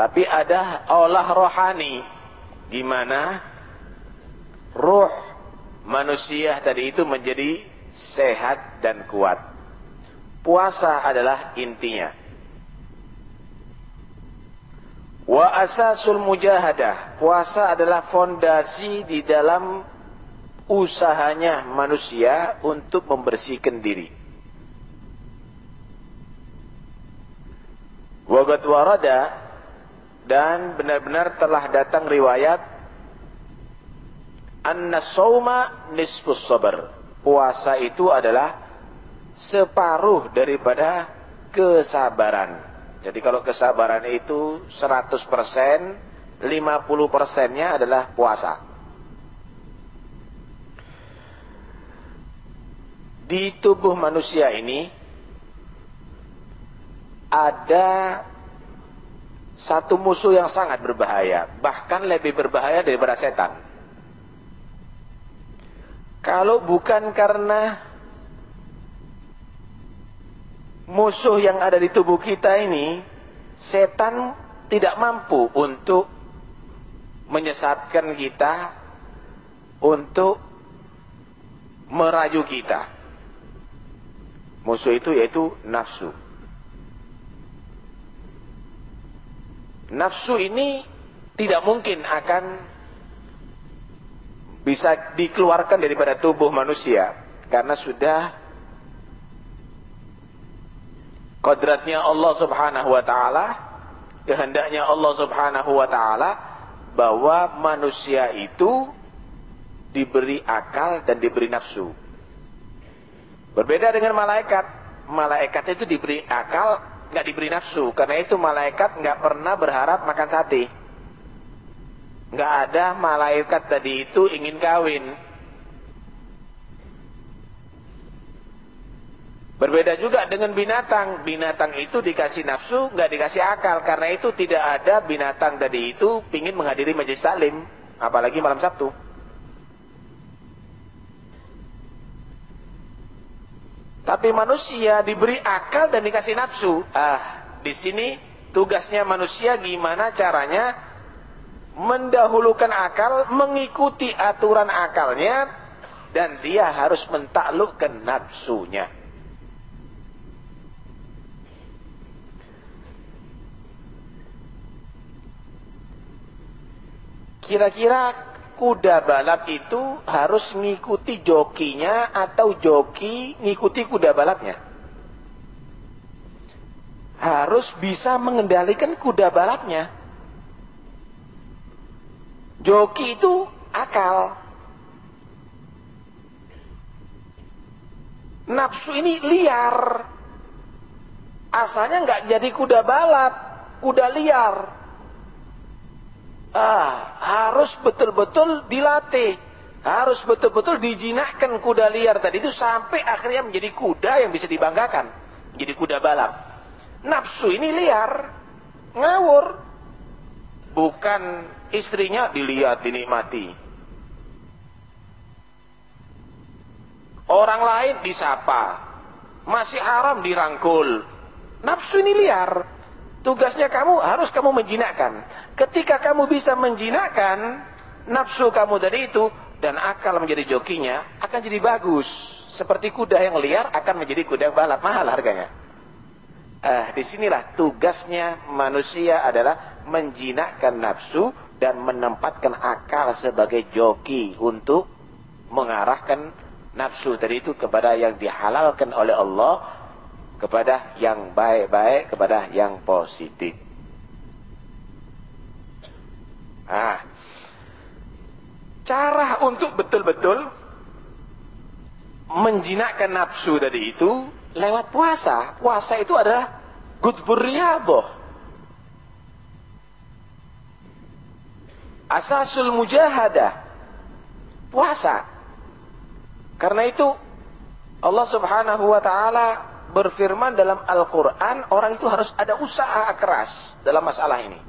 Tapi ada olah rohani. Gimana? Ruh manusia tadi itu menjadi sehat dan kuat. Puasa adalah intinya. Wa asasul mujahadah. Puasa adalah fondasi di dalam usahanya manusia untuk membersihkan diri. Wagat warada dan benar-benar telah datang riwayat anna sawma nisfus sabar. Puasa itu adalah separuh daripada kesabaran. Jadi kalau kesabaran itu 100%, 50 persennya adalah puasa. Di tubuh manusia ini ada satu musuh yang sangat berbahaya, bahkan lebih berbahaya daripada setan. Kalau bukan karena musuh yang ada di tubuh kita ini, setan tidak mampu untuk menyesatkan kita, untuk merayu kita. Musuh itu yaitu nafsu. Nafsu ini tidak mungkin akan bisa dikeluarkan daripada tubuh manusia karena sudah kodratnya Allah Subhanahu wa taala, kehendaknya Allah Subhanahu wa taala bahwa manusia itu diberi akal dan diberi nafsu. Berbeda dengan malaikat. Malaikat itu diberi akal nggak diberi nafsu. Karena itu malaikat nggak pernah berharap makan sate. Nggak ada malaikat tadi itu ingin kawin. Berbeda juga dengan binatang. Binatang itu dikasih nafsu nggak dikasih akal. Karena itu tidak ada binatang tadi itu ingin menghadiri majelis taklim. Apalagi malam Sabtu Tapi manusia diberi akal dan dikasih nafsu. Ah, di sini tugasnya manusia gimana caranya mendahulukan akal, mengikuti aturan akalnya dan dia harus mentaklukkan nafsunya. Kira-kira kuda balap itu harus ngikuti jokinya atau joki ngikuti kuda balapnya. Harus bisa mengendalikan kuda balapnya. Joki itu akal. Nafsu ini liar. Asalnya nggak jadi kuda balap, kuda liar ah, harus betul-betul dilatih. Harus betul-betul dijinakkan kuda liar tadi itu sampai akhirnya menjadi kuda yang bisa dibanggakan. Jadi kuda balap. Nafsu ini liar, ngawur. Bukan istrinya dilihat, dinikmati. Orang lain disapa. Masih haram dirangkul. Nafsu ini liar. Tugasnya kamu harus kamu menjinakkan. Ketika kamu bisa menjinakkan nafsu kamu dari itu dan akal menjadi jokinya akan jadi bagus. Seperti kuda yang liar akan menjadi kuda yang balap mahal harganya. Eh, di sinilah tugasnya manusia adalah menjinakkan nafsu dan menempatkan akal sebagai joki untuk mengarahkan nafsu tadi itu kepada yang dihalalkan oleh Allah kepada yang baik-baik, kepada yang positif. Ah, cara untuk betul-betul menjinakkan nafsu tadi itu lewat puasa. Puasa itu adalah gudbur riyaboh. Asasul mujahadah. Puasa. Karena itu Allah subhanahu wa ta'ala berfirman dalam Al-Quran, orang itu harus ada usaha keras dalam masalah ini.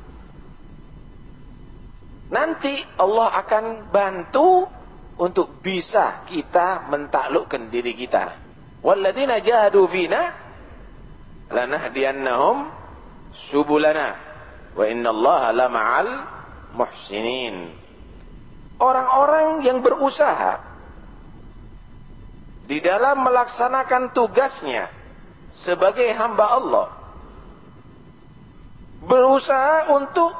Nanti Allah akan bantu untuk bisa kita mentaklukkan diri kita. Walladzina jahadu fina lanahdiyannahum subulana. Wa innallaha lama'al muhsinin. Orang-orang yang berusaha di dalam melaksanakan tugasnya sebagai hamba Allah berusaha untuk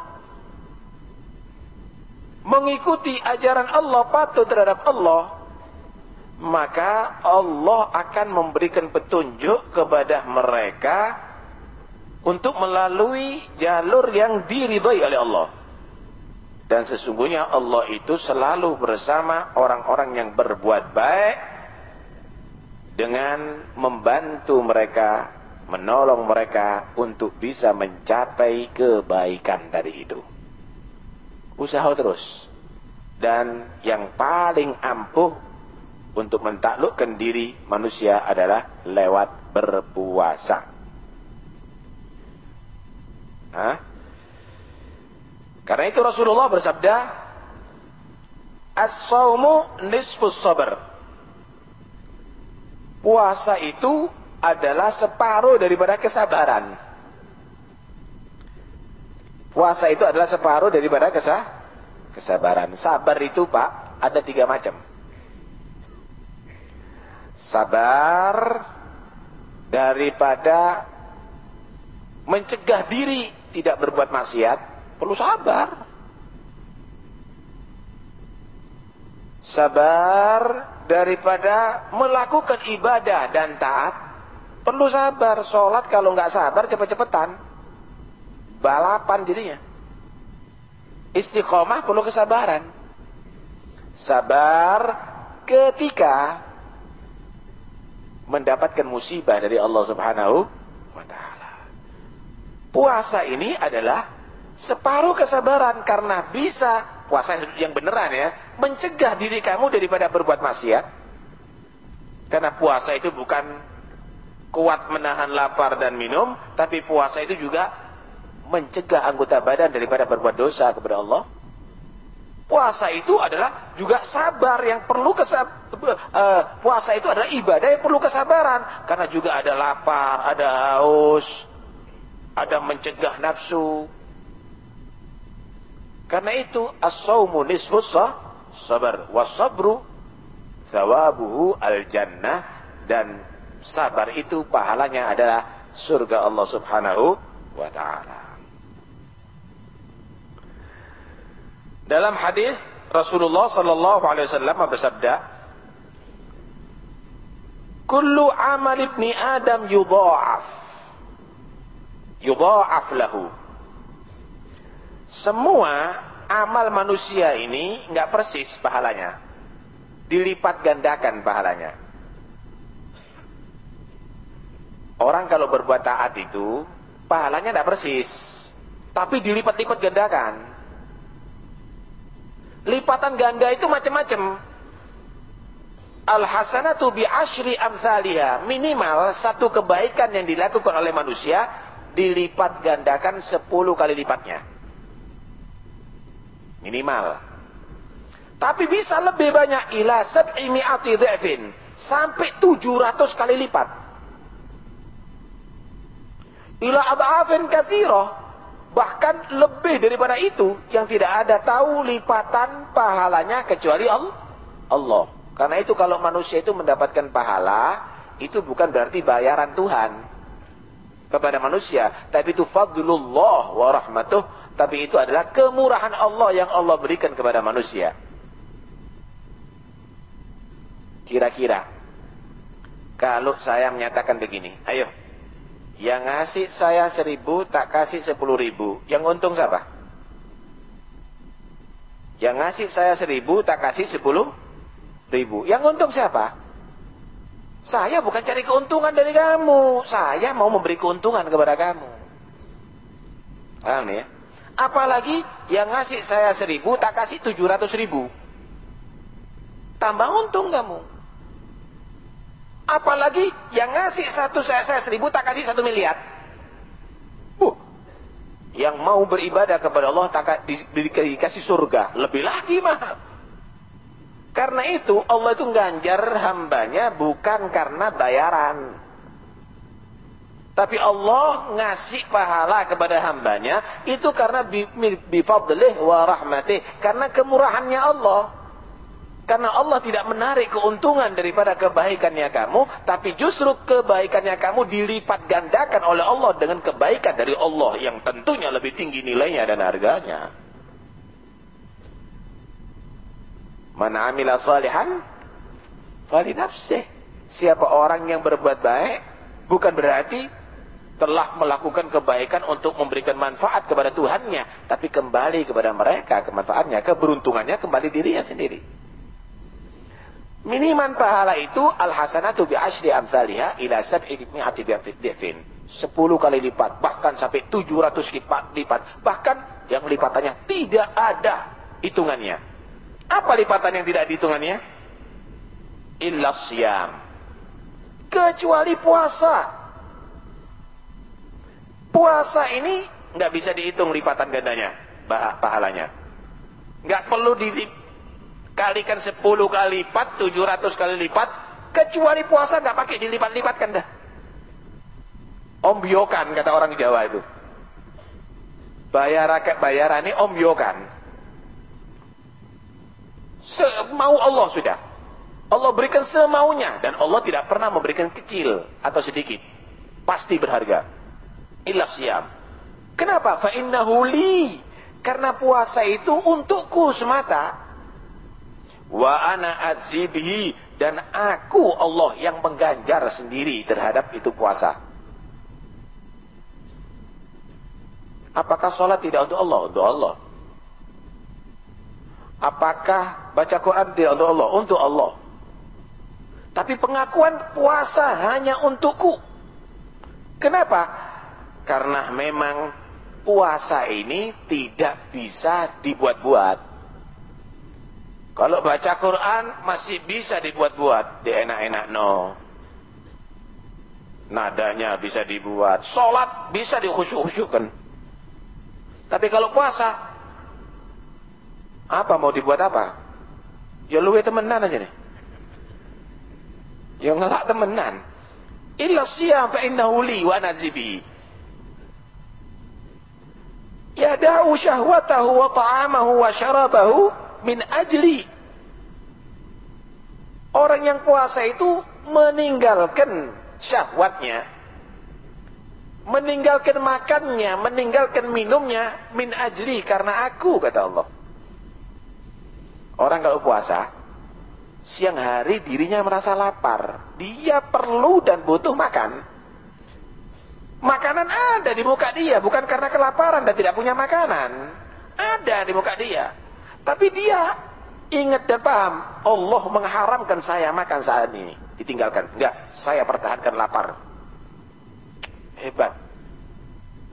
mengikuti ajaran Allah patuh terhadap Allah maka Allah akan memberikan petunjuk kepada mereka untuk melalui jalur yang diridhai oleh Allah. Dan sesungguhnya Allah itu selalu bersama orang-orang yang berbuat baik dengan membantu mereka, menolong mereka untuk bisa mencapai kebaikan dari itu. Usaha terus. Dan yang paling ampuh untuk mentaklukkan diri manusia adalah lewat berpuasa. Hah? Karena itu Rasulullah bersabda, As-sawmu nisfus sabar. Puasa itu adalah separuh daripada kesabaran. Puasa itu adalah separuh daripada kesah, kesabaran. Sabar itu Pak, ada tiga macam sabar daripada mencegah diri tidak berbuat maksiat perlu sabar sabar daripada melakukan ibadah dan taat perlu sabar. Sholat kalau nggak sabar cepet-cepetan. Balapan jadinya. Istiqomah perlu kesabaran. Sabar ketika mendapatkan musibah dari Allah Subhanahu wa taala. Puasa ini adalah separuh kesabaran karena bisa puasa yang beneran ya, mencegah diri kamu daripada berbuat maksiat. Karena puasa itu bukan kuat menahan lapar dan minum, tapi puasa itu juga mencegah anggota badan daripada berbuat dosa kepada Allah. Puasa itu adalah juga sabar yang perlu kesab uh, puasa itu adalah ibadah yang perlu kesabaran karena juga ada lapar, ada haus, ada mencegah nafsu. Karena itu as-saumu nisfus sabar wasabru thawabuhu al-jannah dan sabar itu pahalanya adalah surga Allah Subhanahu wa taala. Dalam hadis Rasulullah sallallahu alaihi wasallam bersabda, "Kullu amal ibni Adam yudha'af." Yudha'af lahu. Semua amal manusia ini enggak persis pahalanya. Dilipat gandakan pahalanya. Orang kalau berbuat taat itu pahalanya tidak persis, tapi dilipat-lipat gandakan. Lipatan ganda itu macam-macam. Al-hasanatu bi asyri amthaliha. Minimal satu kebaikan yang dilakukan oleh manusia dilipat gandakan sepuluh kali lipatnya. Minimal. Tapi bisa lebih banyak ila sab'i mi'ati dha'fin. Sampai tujuh ratus kali lipat. Ila adha'afin kathirah Bahkan lebih daripada itu yang tidak ada tahu lipatan pahalanya kecuali Allah. Karena itu kalau manusia itu mendapatkan pahala, itu bukan berarti bayaran Tuhan kepada manusia, tapi itu fadlullah wa rahmatuh, tapi itu adalah kemurahan Allah yang Allah berikan kepada manusia. Kira-kira kalau saya menyatakan begini, ayo yang ngasih saya seribu, tak kasih sepuluh ribu. Yang untung siapa? Yang ngasih saya seribu, tak kasih sepuluh ribu. Yang untung siapa? Saya bukan cari keuntungan dari kamu. Saya mau memberi keuntungan kepada kamu. Paham ya? Apalagi yang ngasih saya seribu, tak kasih tujuh ratus ribu. Tambah untung kamu. Apalagi yang ngasih satu saya, saya seribu tak kasih satu miliar. Uh, yang mau beribadah kepada Allah tak di, di, dikasih surga. Lebih lagi mah. Karena itu Allah itu ganjar hambanya bukan karena bayaran. Tapi Allah ngasih pahala kepada hambanya itu karena bifadlih wa rahmatih. Karena kemurahannya Allah. Karena Allah tidak menarik keuntungan daripada kebaikannya kamu. Tapi justru kebaikannya kamu dilipat gandakan oleh Allah dengan kebaikan dari Allah. Yang tentunya lebih tinggi nilainya dan harganya. Mana amila salihan? Fali nafsih. Siapa orang yang berbuat baik, bukan berarti telah melakukan kebaikan untuk memberikan manfaat kepada Tuhannya. Tapi kembali kepada mereka kemanfaatnya, keberuntungannya kembali dirinya sendiri. Miniman pahala itu al-hasanatu bi asyri amthaliha ila sab'i mi'ati bi'fin. 10 kali lipat, bahkan sampai 700 lipat, lipat. Bahkan yang lipatannya tidak ada hitungannya. Apa lipatan yang tidak ada hitungannya? Illa siyam. Kecuali puasa. Puasa ini nggak bisa dihitung lipatan gandanya, pahalanya. Nggak perlu dikalikan 10 kali lipat, 700 kali lipat, kecuali puasa nggak pakai dilipat-lipatkan dah. Ombyokan kata orang Jawa itu. Bayar bayaran ini ombyokan. Semau Allah sudah. Allah berikan semaunya dan Allah tidak pernah memberikan kecil atau sedikit. Pasti berharga illa siyam. Kenapa? Fa innahu li. Karena puasa itu untukku semata. Wa ana adzibihi dan aku Allah yang mengganjar sendiri terhadap itu puasa. Apakah sholat tidak untuk Allah? Untuk Allah. Apakah baca Quran tidak untuk Allah? Untuk Allah. Tapi pengakuan puasa hanya untukku. Kenapa? Karena memang puasa ini tidak bisa dibuat-buat. Kalau baca Quran masih bisa dibuat-buat, di enak-enak no. Nadanya bisa dibuat, sholat bisa dikhusyuk-khusyukkan. Tapi kalau puasa, apa mau dibuat apa? Ya luwe temenan aja nih. Ya ngelak temenan. Illa siyam fa innahu li wa nazibi yada'u syahwatahu wa ta'amahu wa syarabahu min ajli orang yang puasa itu meninggalkan syahwatnya meninggalkan makannya meninggalkan minumnya min ajli karena aku kata Allah orang kalau puasa siang hari dirinya merasa lapar dia perlu dan butuh makan Makanan ada di muka dia, bukan karena kelaparan dan tidak punya makanan. Ada di muka dia. Tapi dia ingat dan paham, Allah mengharamkan saya makan saat ini. Ditinggalkan. Enggak, saya pertahankan lapar. Hebat.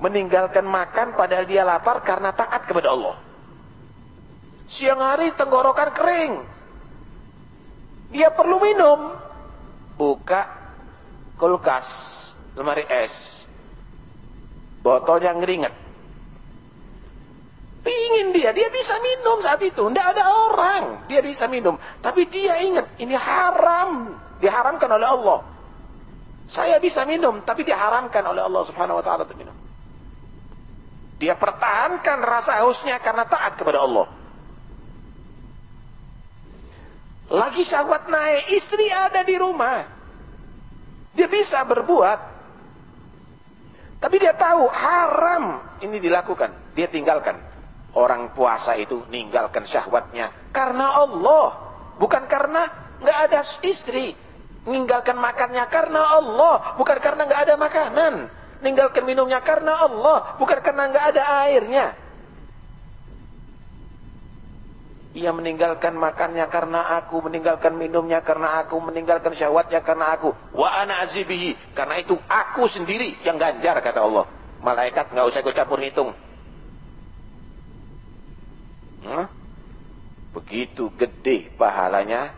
Meninggalkan makan padahal dia lapar karena taat kepada Allah. Siang hari tenggorokan kering. Dia perlu minum. Buka kulkas, lemari es Botolnya ngeringet. Pingin dia, dia bisa minum saat itu. Tidak ada orang, dia bisa minum. Tapi dia ingat, ini haram. Diharamkan oleh Allah. Saya bisa minum, tapi diharamkan oleh Allah subhanahu wa ta'ala untuk minum. Dia pertahankan rasa hausnya karena taat kepada Allah. Lagi syahwat naik, istri ada di rumah. Dia bisa berbuat, tapi dia tahu haram ini dilakukan. Dia tinggalkan. Orang puasa itu ninggalkan syahwatnya. Karena Allah. Bukan karena nggak ada istri. Ninggalkan makannya karena Allah. Bukan karena nggak ada makanan. Ninggalkan minumnya karena Allah. Bukan karena nggak ada airnya. Ia meninggalkan makannya karena aku, meninggalkan minumnya karena aku, meninggalkan syahwatnya karena aku. Wa ana azibihi. Karena itu aku sendiri yang ganjar kata Allah. Malaikat nggak usah ikut campur hitung. Hah? Begitu gede pahalanya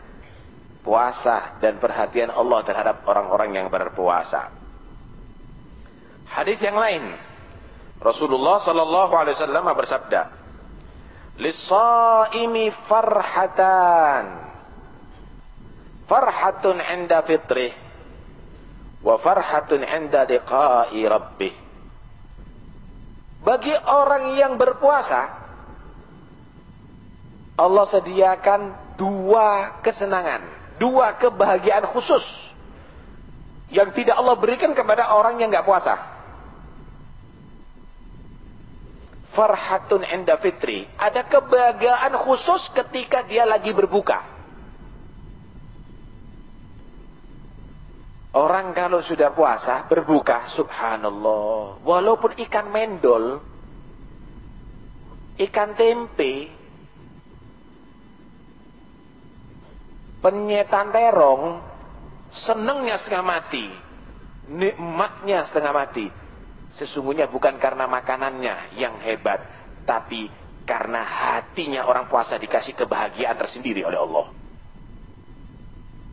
puasa dan perhatian Allah terhadap orang-orang yang berpuasa. Hadis yang lain, Rasulullah sallallahu alaihi wasallam bersabda, Lisaimi farhatan. Farhatun inda fitrih. wa farhatun 'inda liqa'i rabbih. Bagi orang yang berpuasa Allah sediakan dua kesenangan, dua kebahagiaan khusus yang tidak Allah berikan kepada orang yang nggak puasa. Farhatun enda fitri. Ada kebahagiaan khusus ketika dia lagi berbuka. Orang kalau sudah puasa, berbuka, subhanallah. Walaupun ikan mendol, ikan tempe, penyetan terong, senengnya setengah mati, nikmatnya setengah mati. Sesungguhnya bukan karena makanannya yang hebat, tapi karena hatinya orang puasa dikasih kebahagiaan tersendiri oleh Allah.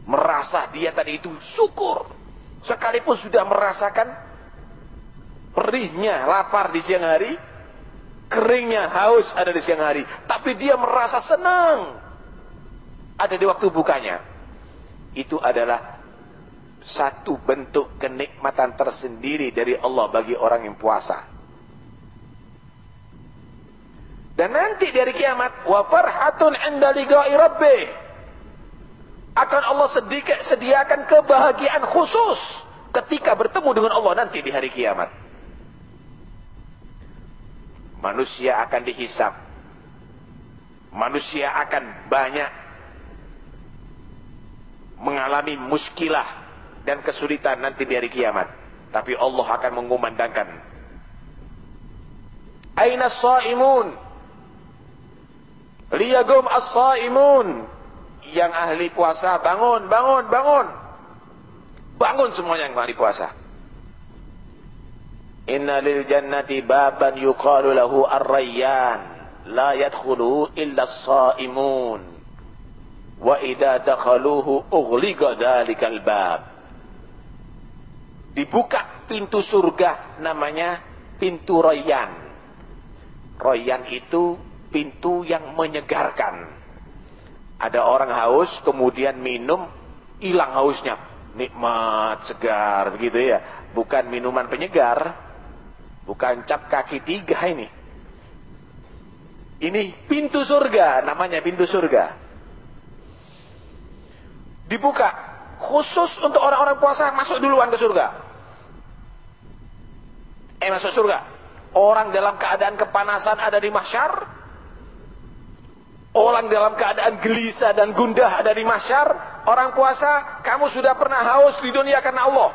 Merasa dia tadi itu syukur. Sekalipun sudah merasakan perihnya lapar di siang hari, keringnya haus ada di siang hari, tapi dia merasa senang ada di waktu bukanya. Itu adalah satu bentuk kenikmatan tersendiri dari Allah bagi orang yang puasa. Dan nanti dari kiamat wa farhatun 'inda liqa'i rabbih. Akan Allah sedikit sediakan kebahagiaan khusus ketika bertemu dengan Allah nanti di hari kiamat. Manusia akan dihisap. Manusia akan banyak mengalami muskilah dan kesulitan nanti di hari kiamat. Tapi Allah akan mengumandangkan. Aina saimun? Liyagum as-saimun. Yang ahli puasa bangun, bangun, bangun. Bangun semuanya yang ahli puasa. Inna lil jannati baban yuqalu lahu ar-rayyan. La yadkhulu illa as-saimun. Wa idha dakhaluhu ughliqa dhalikal bab dibuka pintu surga namanya pintu royan. Royan itu pintu yang menyegarkan. Ada orang haus kemudian minum hilang hausnya. Nikmat, segar begitu ya. Bukan minuman penyegar. Bukan cap kaki tiga ini. Ini pintu surga namanya pintu surga. Dibuka khusus untuk orang-orang puasa masuk duluan ke surga eh masuk surga. Orang dalam keadaan kepanasan ada di mahsyar. Orang dalam keadaan gelisah dan gundah ada di mahsyar. Orang puasa, kamu sudah pernah haus di dunia karena Allah.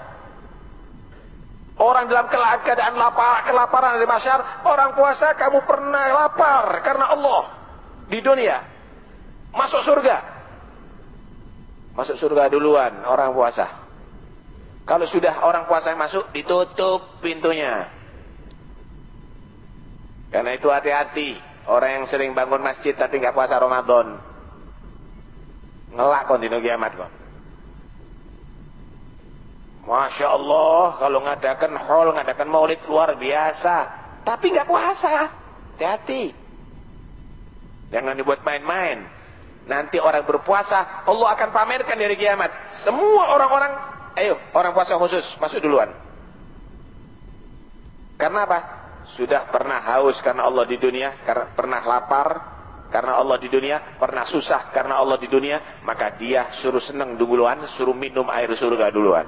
Orang dalam keadaan lapar, kelaparan di mahsyar. Orang puasa, kamu pernah lapar karena Allah di dunia. Masuk surga. Masuk surga duluan orang puasa. Kalau sudah orang puasa yang masuk, ditutup pintunya. Karena itu hati-hati. Orang yang sering bangun masjid tapi nggak puasa Ramadan. Ngelak kontinu kiamat kok. Masya Allah, kalau ngadakan hall, ngadakan maulid luar biasa. Tapi nggak puasa. Hati-hati. Jangan dibuat main-main. Nanti orang berpuasa, Allah akan pamerkan dari kiamat. Semua orang-orang Ayo, orang puasa khusus, masuk duluan. Karena apa? Sudah pernah haus karena Allah di dunia, karena pernah lapar karena Allah di dunia, pernah susah karena Allah di dunia, maka dia suruh senang duluan, suruh minum air surga duluan.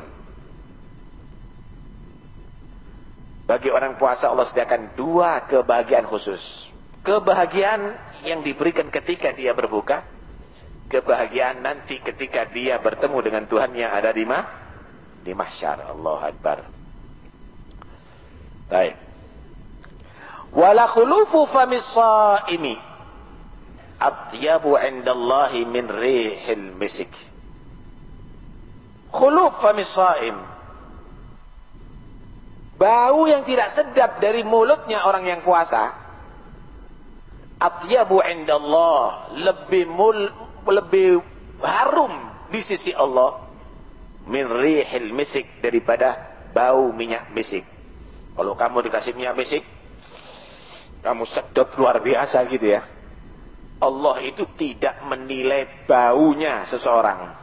Bagi orang puasa Allah sediakan dua kebahagiaan khusus. Kebahagiaan yang diberikan ketika dia berbuka, kebahagiaan nanti ketika dia bertemu dengan Tuhan yang ada di mana? Di mahsyar. Allah Akbar. Baik. Wala khulufu famis saimi atyabu indallahi min rihil misik. Khuluf famis saim. Bau yang tidak sedap dari mulutnya orang yang puasa. Atyabu indallah. Lebih mul, lebih harum di sisi Allah min rihil misik daripada bau minyak misik. Kalau kamu dikasih minyak misik, kamu sedot luar biasa gitu ya. Allah itu tidak menilai baunya seseorang.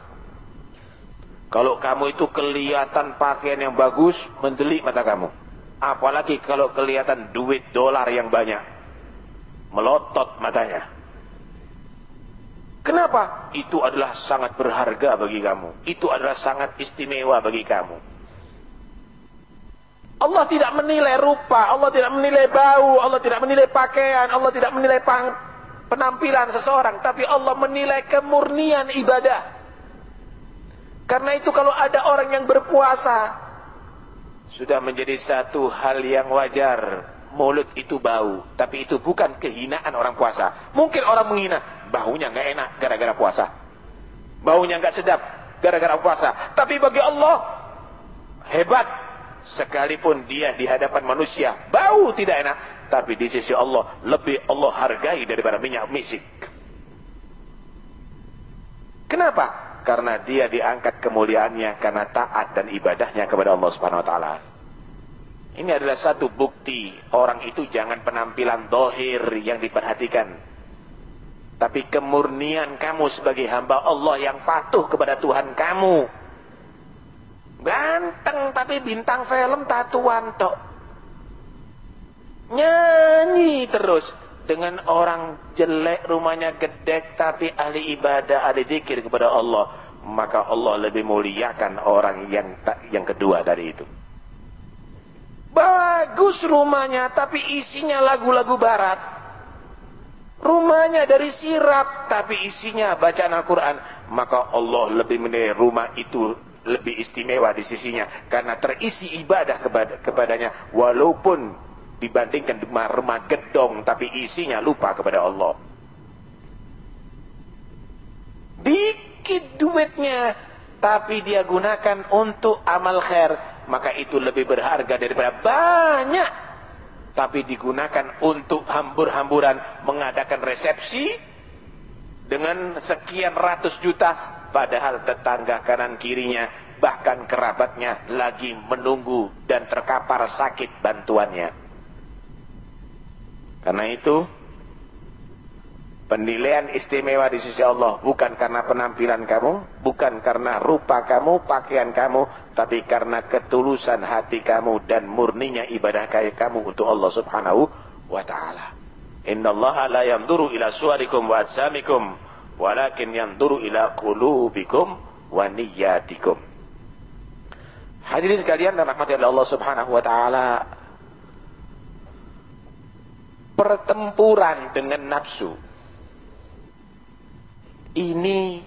Kalau kamu itu kelihatan pakaian yang bagus, mendelik mata kamu. Apalagi kalau kelihatan duit dolar yang banyak. Melotot matanya. Kenapa? Itu adalah sangat berharga bagi kamu. Itu adalah sangat istimewa bagi kamu. Allah tidak menilai rupa, Allah tidak menilai bau, Allah tidak menilai pakaian, Allah tidak menilai penampilan seseorang. Tapi Allah menilai kemurnian ibadah. Karena itu kalau ada orang yang berpuasa sudah menjadi satu hal yang wajar. Mulut itu bau, tapi itu bukan kehinaan orang puasa. Mungkin orang menghina, baunya nggak enak gara-gara puasa. Baunya nggak sedap gara-gara puasa. Tapi bagi Allah hebat sekalipun dia di hadapan manusia bau tidak enak, tapi di sisi Allah lebih Allah hargai daripada minyak misik. Kenapa? karena dia diangkat kemuliaannya karena taat dan ibadahnya kepada Allah Subhanahu wa taala. Ini adalah satu bukti orang itu jangan penampilan dohir yang diperhatikan. Tapi kemurnian kamu sebagai hamba Allah yang patuh kepada Tuhan kamu. Ganteng tapi bintang film tatuan tok. Nyanyi terus dengan orang jelek rumahnya gedek tapi ahli ibadah ahli zikir kepada Allah maka Allah lebih muliakan orang yang tak yang kedua dari itu bagus rumahnya tapi isinya lagu-lagu barat rumahnya dari sirap tapi isinya bacaan Al-Quran. Maka Allah lebih menilai rumah itu lebih istimewa di sisinya. Karena terisi ibadah kepada kepadanya. Walaupun dibandingkan rumah gedong tapi isinya lupa kepada Allah. Dikit duitnya tapi dia gunakan untuk amal khair, maka itu lebih berharga daripada banyak tapi digunakan untuk hambur-hamburan mengadakan resepsi dengan sekian ratus juta padahal tetangga kanan kirinya bahkan kerabatnya lagi menunggu dan terkapar sakit bantuannya. Karena itu penilaian istimewa di sisi Allah bukan karena penampilan kamu, bukan karena rupa kamu, pakaian kamu, tapi karena ketulusan hati kamu dan murninya ibadah kaya kamu untuk Allah Subhanahu wa taala. Innallaha la yanzuru ila suwarikum wa ajsamikum, walakin yanzuru ila qulubikum wa niyyatikum. Hadirin sekalian dan rahmati Allah Subhanahu wa taala, pertempuran dengan nafsu ini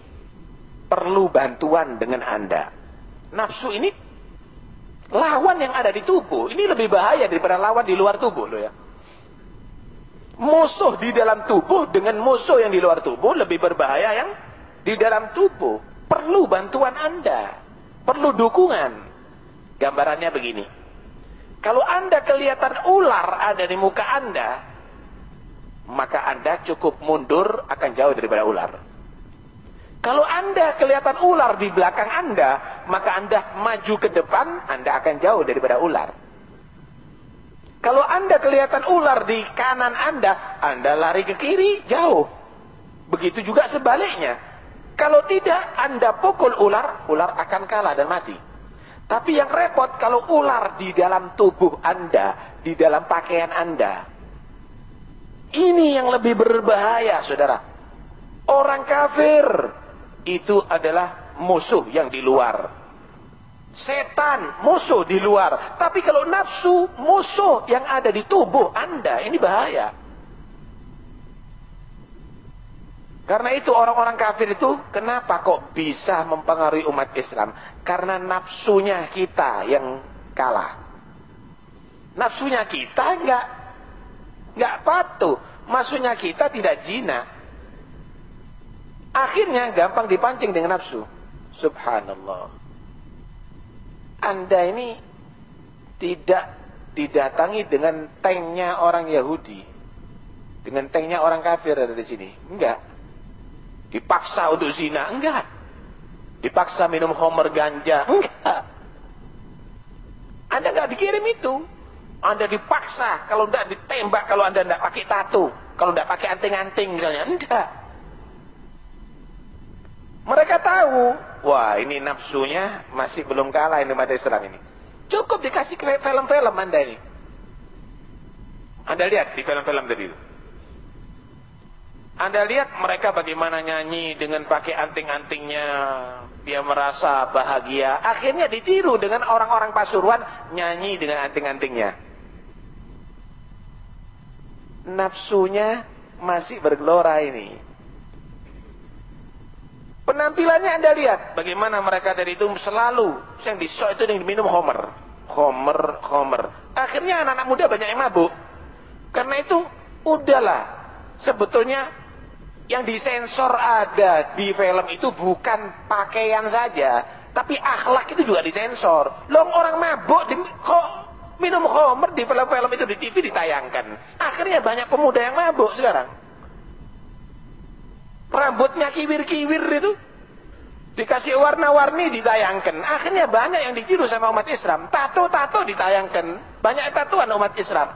perlu bantuan dengan anda nafsu ini lawan yang ada di tubuh. Ini lebih bahaya daripada lawan di luar tubuh loh ya. Musuh di dalam tubuh dengan musuh yang di luar tubuh lebih berbahaya yang di dalam tubuh. Perlu bantuan anda. Perlu dukungan. Gambarannya begini. Kalau anda kelihatan ular ada di muka anda maka Anda cukup mundur akan jauh daripada ular. Kalau Anda kelihatan ular di belakang Anda, maka Anda maju ke depan, Anda akan jauh daripada ular. Kalau Anda kelihatan ular di kanan Anda, Anda lari ke kiri, jauh. Begitu juga sebaliknya. Kalau tidak, Anda pukul ular, ular akan kalah dan mati. Tapi yang repot, kalau ular di dalam tubuh Anda, di dalam pakaian Anda, ini yang lebih berbahaya, saudara. Orang kafir itu adalah musuh yang di luar. Setan musuh di luar. Tapi kalau nafsu musuh yang ada di tubuh Anda, ini bahaya. Karena itu orang-orang kafir itu kenapa kok bisa mempengaruhi umat Islam? Karena nafsunya kita yang kalah. Nafsunya kita enggak nggak patuh. Maksudnya kita tidak zina. Akhirnya gampang dipancing dengan nafsu. Subhanallah. Anda ini tidak didatangi dengan tanknya orang Yahudi. Dengan tanknya orang kafir ada di sini. Enggak. Dipaksa untuk zina. Enggak. Dipaksa minum homer ganja. Enggak. Anda enggak dikirim itu. Anda dipaksa kalau tidak ditembak kalau Anda tidak pakai tato, kalau tidak pakai anting-anting misalnya. Enggak. Mereka tahu, wah ini nafsunya masih belum kalah ini umat Islam ini. Cukup dikasih film-film Anda ini. Anda lihat di film-film tadi itu. Anda lihat mereka bagaimana nyanyi dengan pakai anting-antingnya. Dia merasa bahagia. Akhirnya ditiru dengan orang-orang Pasuruan nyanyi dengan anting-antingnya. Nafsunya masih bergelora ini. Penampilannya Anda lihat bagaimana mereka dari itu selalu yang di show itu yang diminum homer. Homer, homer. Akhirnya anak-anak muda banyak yang mabuk. Karena itu udahlah. Sebetulnya yang disensor ada di film itu bukan pakaian saja, tapi akhlak itu juga disensor. Long orang mabuk di, kok minum homer di film-film itu di TV ditayangkan. Akhirnya banyak pemuda yang mabuk sekarang rambutnya kiwir-kiwir itu. Dikasih warna-warni ditayangkan. Akhirnya banyak yang ditiru sama umat Islam. Tato-tato ditayangkan. Banyak tatuan umat Islam.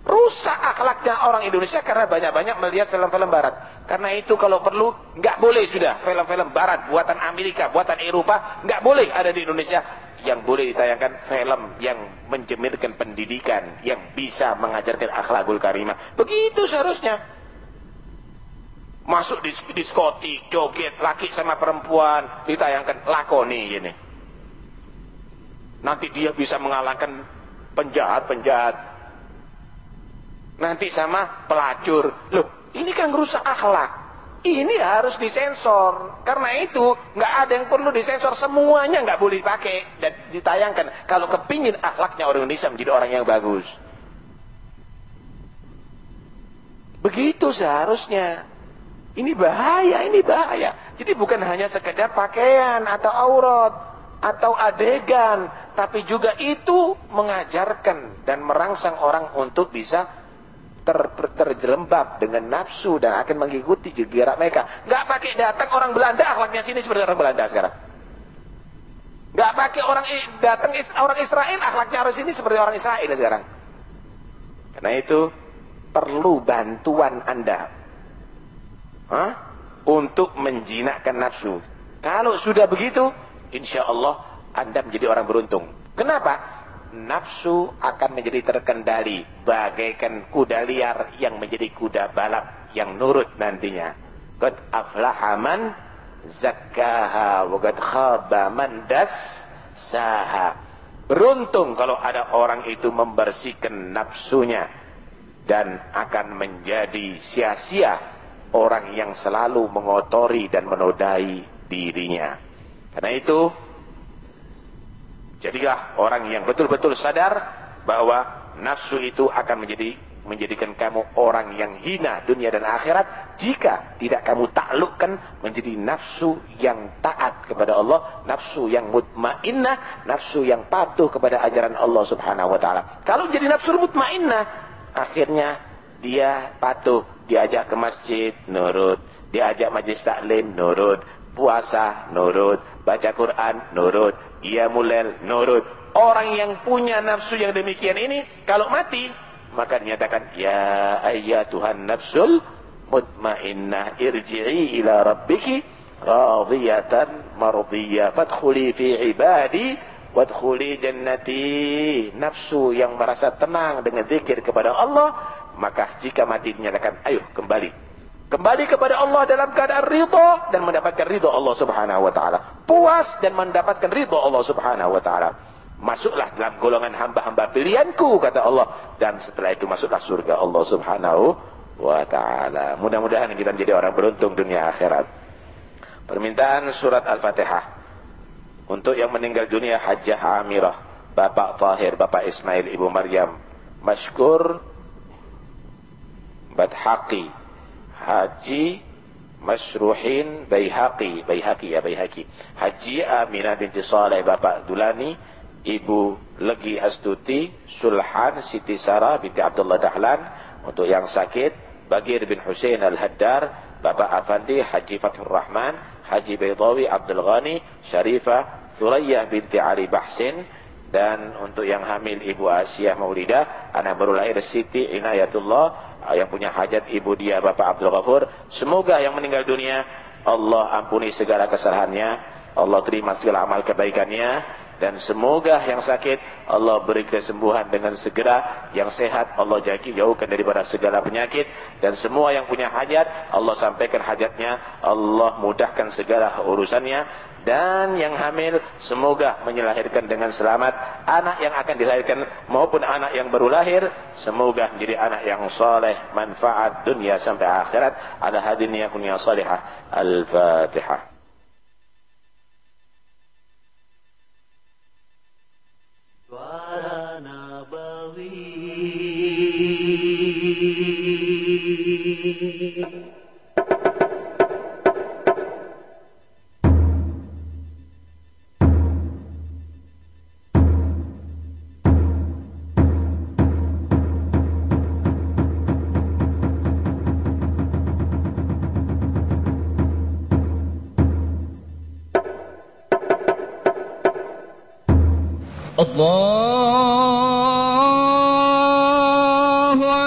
Rusak akhlaknya orang Indonesia karena banyak-banyak melihat film-film barat. Karena itu kalau perlu nggak boleh sudah film-film barat buatan Amerika buatan Eropa nggak boleh ada di Indonesia. Yang boleh ditayangkan film yang menjemirkan pendidikan yang bisa mengajarkan akhlakul karimah. Begitu seharusnya masuk di diskotik, joget, laki sama perempuan, ditayangkan lakoni gini. Nanti dia bisa mengalahkan penjahat-penjahat. Nanti sama pelacur. Loh, ini kan rusak akhlak. Ini harus disensor. Karena itu, nggak ada yang perlu disensor. Semuanya nggak boleh dipakai dan ditayangkan. Kalau kepingin akhlaknya orang Indonesia menjadi orang yang bagus. Begitu seharusnya. Ini bahaya, ini bahaya. Jadi bukan hanya sekedar pakaian atau aurat atau adegan, tapi juga itu mengajarkan dan merangsang orang untuk bisa ter, ter, terjelembab dengan nafsu dan akan mengikuti gerak mereka. Gak pakai datang orang Belanda akhlaknya sini seperti orang Belanda sekarang. Gak pakai orang datang orang Israel akhlaknya harus sini seperti orang Israel sekarang. Karena itu perlu bantuan Anda Hah? untuk menjinakkan nafsu. Kalau sudah begitu, insya Allah Anda menjadi orang beruntung. Kenapa? Nafsu akan menjadi terkendali bagaikan kuda liar yang menjadi kuda balap yang nurut nantinya. Qad aflaha man zakkaha wa qad khaba saha. Beruntung kalau ada orang itu membersihkan nafsunya dan akan menjadi sia-sia orang yang selalu mengotori dan menodai dirinya. Karena itu, jadilah orang yang betul-betul sadar bahwa nafsu itu akan menjadi menjadikan kamu orang yang hina dunia dan akhirat jika tidak kamu taklukkan menjadi nafsu yang taat kepada Allah, nafsu yang mutmainnah, nafsu yang patuh kepada ajaran Allah Subhanahu wa taala. Kalau jadi nafsu mutmainnah, akhirnya dia patuh diajak ke masjid nurut. Diajak majlis taklim nurut. Puasa nurut. Baca Quran nurut. Ia mulel nurut. Orang yang punya nafsu yang demikian ini kalau mati maka dinyatakan ya Tuhan nafsul mutmainnah irji'i ila rabbiki radiyatan mardiyah fadkhuli fi ibadi wadkhuli jannati. Nafsu yang merasa tenang dengan zikir kepada Allah maka jika mati dinyatakan ayo kembali. Kembali kepada Allah dalam keadaan ridho dan mendapatkan ridho Allah Subhanahu wa taala. Puas dan mendapatkan ridho Allah Subhanahu wa taala. Masuklah dalam golongan hamba-hamba pilihanku kata Allah. Dan setelah itu masuklah surga Allah Subhanahu wa taala. Mudah-mudahan kita menjadi orang beruntung dunia akhirat. Permintaan surat Al-Fatihah. Untuk yang meninggal dunia Hajjah Amirah Bapak Tahir, Bapak Ismail, Ibu Maryam. Mashkur Badhaqi Haji Masruhin Bayhaqi Bayhaqi ya Bayhaqi Haji Aminah binti Saleh Bapak Dulani Ibu Legi Astuti Sulhan Siti Sarah binti Abdullah Dahlan. Untuk yang sakit Bagir bin Hussein Al-Haddar Bapak Afandi Haji Fathur Rahman Haji Baydawi Abdul Ghani Syarifah Thurayyah binti Ali Bahsin. Dan untuk yang hamil Ibu Asia Maulidah anak baru lahir Siti Inayatullah Ah, yang punya hajat ibu dia Bapak Abdul Ghafur semoga yang meninggal dunia Allah ampuni segala kesalahannya Allah terima segala amal kebaikannya dan semoga yang sakit Allah beri kesembuhan dengan segera. Yang sehat Allah jaki jauhkan daripada segala penyakit. Dan semua yang punya hajat Allah sampaikan hajatnya. Allah mudahkan segala urusannya. Dan yang hamil semoga menyelahirkan dengan selamat. Anak yang akan dilahirkan maupun anak yang baru lahir semoga menjadi anak yang soleh manfaat dunia sampai akhirat. Ala hadin yakun ya salihah. Al-fatihah